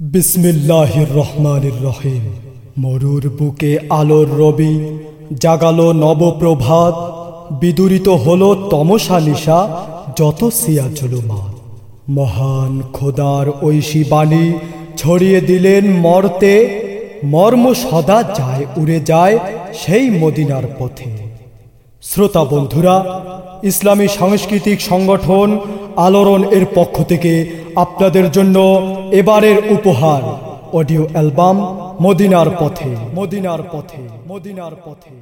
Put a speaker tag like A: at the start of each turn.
A: বিসমিল্লাহির রহমানির রহিম। মরুর বুকে আলোর রবি, জাগালো নবপ্রভাত, বিদুরিত হল তমসা নিশা, যত সিয়া জুলুমাত। মহান খোদার ঐশী বাণী ছড়িয়ে দিলেন মর্তে, মর্ম সদা যায় উড়ে যায় সেই মদিনার পথে। শ্রোতা বন্ধুরা, ইসলামী সাংস্কৃতিক সংগঠন আলোড়ন এর পক্ষ থেকে আপনাদের জন্য এবারের উপহার, অডিও অ্যালবাম মদিনার পথে মদিনার পথে মদিনার পথে।